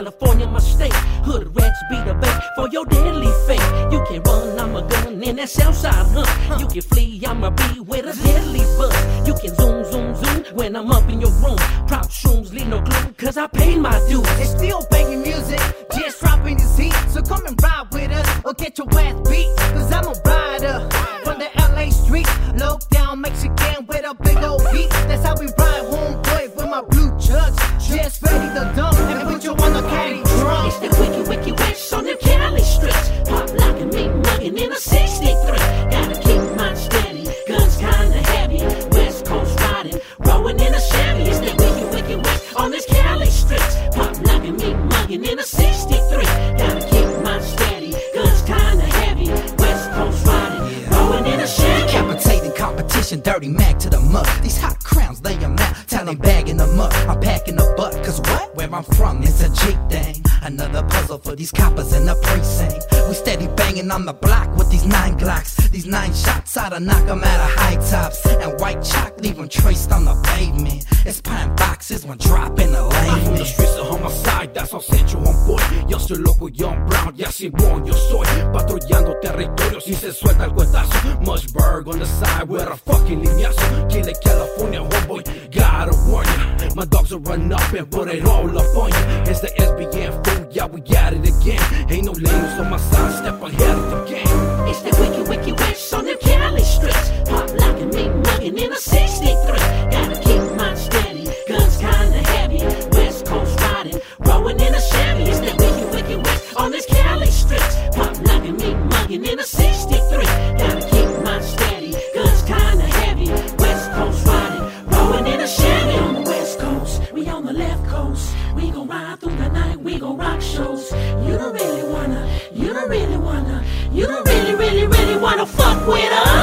California, my state. Hood rats be the bait for your deadly fate. You can run, I'm a gun in that Southside hunt. You can flee, I'm a bee with a deadly buzz. You can zoom, zoom, zoom when I'm up in your room. Prop shrooms, leave no clue, cause I paid my dues. It's Steel Banging Musick, just dropping this heat. So come and ride with us, or get your ass beat. Cause I'm a rider me in a 63. Gotta keep mine steady, guns kinda heavy. West Coast riding, rolling in a Chevy. That wicked, wicked on this Cali. Pop locking me mugging in a 63. Gotta keep steady, guns kinda heavy. West Coast riding, rolling in a Chevy. Competition, dirty Mac to the mud. These hot crowns lay 'em out, talent bagging them up. I'm packing the butt, cause what? Where I'm from is a G thing. Another puzzle for these coppers in the precinct. We steady banging on the block with these nine Glocks. These nine shots oughta knock 'em out of high tops. And white chalk leave 'em traced on the pavement. It's pine boxes when dropping the I'm from the lane. streets of homicide, that's on Central on boy. Yo soy loco, Young Brown, y así bon, yo soy patrullando territorios y se suelta el cuetazo. Mushberg on the side with a fucking lineazo. Killer California, My dogs will run up and put it all up on you. It's the SBN fool, yeah, we got it again. Ain't no lanes on my side, step ahead of the game. It's that wicked, wicked west on them Cali streets. Pop locking me mugging in a 63. Gotta keep mine steady, guns kinda heavy. West Coast riding, rolling in a Chevy. It's that wicked, wicked west on this Cali streets. Pop locking me mugging in a 63. Gotta Ride through the night, we gon' rock shows. You don't really wanna, you don't really wanna, you don't really, really, really wanna fuck with us.